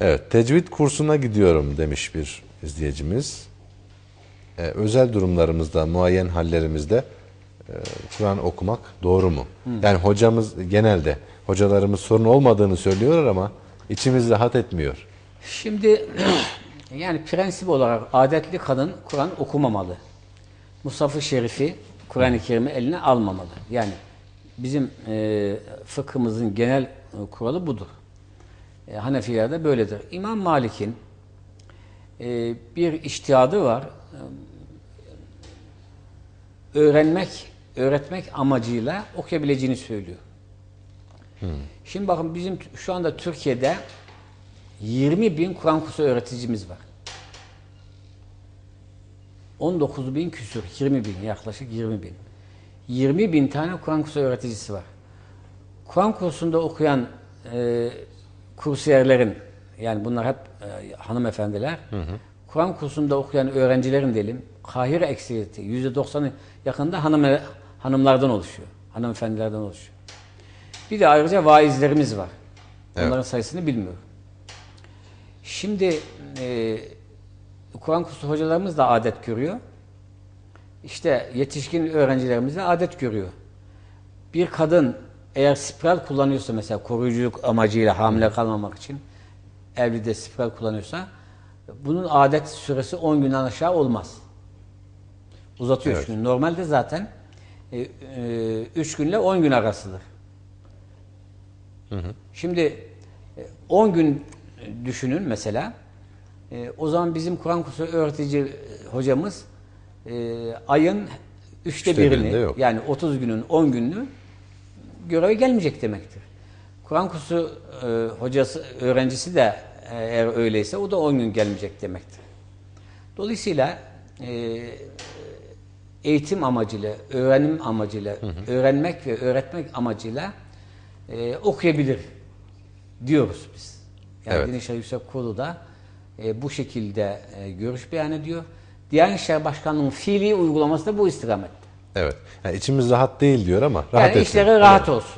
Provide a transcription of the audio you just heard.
Evet, tecvid kursuna gidiyorum demiş bir izleyicimiz. Ee, özel durumlarımızda, muayyen hallerimizde e, Kur'an okumak doğru mu? Yani hocamız genelde, hocalarımız sorun olmadığını söylüyorlar ama içimiz rahat etmiyor. Şimdi yani prensip olarak adetli kadın Kur'an okumamalı. Musaf-ı Şerif'i Kur'an-ı Kerim'i eline almamalı. Yani bizim e, fıkhımızın genel e, kuralı budur. E, Hanefilerde böyledir. İmam Malik'in e, bir iştihadı var. E, öğrenmek, öğretmek amacıyla okuyabileceğini söylüyor. Şimdi bakın bizim şu anda Türkiye'de 20 bin Kur'an kursu öğreticimiz var. 19 bin küsur, 20 bin yaklaşık 20 bin. 20 bin tane Kur'an kursu öğreticisi var. Kur'an kursunda okuyan e, kursiyerlerin, yani bunlar hep e, hanımefendiler, Kur'an kursunda okuyan öğrencilerin diyelim, Kahire ekseriyeti, %90'ı yakında hanım, hanımlardan oluşuyor. Hanımefendilerden oluşuyor. Bir de ayrıca vaizlerimiz var. Onların sayısını bilmiyorum. Şimdi e, Kur'an kursu hocalarımız da adet görüyor. İşte yetişkin öğrencilerimiz de adet görüyor. Bir kadın eğer spiral kullanıyorsa mesela koruyuculuk amacıyla hamile kalmamak için evlide spiral kullanıyorsa bunun adet süresi 10 günden aşağı olmaz. Uzatıyor Evet. çünkü. Normalde zaten 3 günle 10 gün arasıdır. Şimdi e, 10 gün düşünün mesela. E, o zaman bizim Kur'an kursu öğretici e, hocamız e, ayın üçte, Üçte birini yok. yani 30 günün 10 gününü göreve gelmeyecek demektir. Kur'an kursu e, hocası öğrencisi de e, eğer öyleyse o da 10 gün gelmeyecek demektir. Dolayısıyla e, eğitim amacıyla, öğrenim amacıyla, öğrenmek ve öğretmek amacıyla e, okuyabilir diyoruz biz. Yani Evet. Din İşleri Yüksek Kurulu da e, bu şekilde e, görüş beyan ediyor. Diyanet İşleri Başkanlığı'nın fiili uygulaması da bu istikamette. Evet. Yani içimiz rahat değil diyor ama rahat Yani etsin. işleri rahat olsun.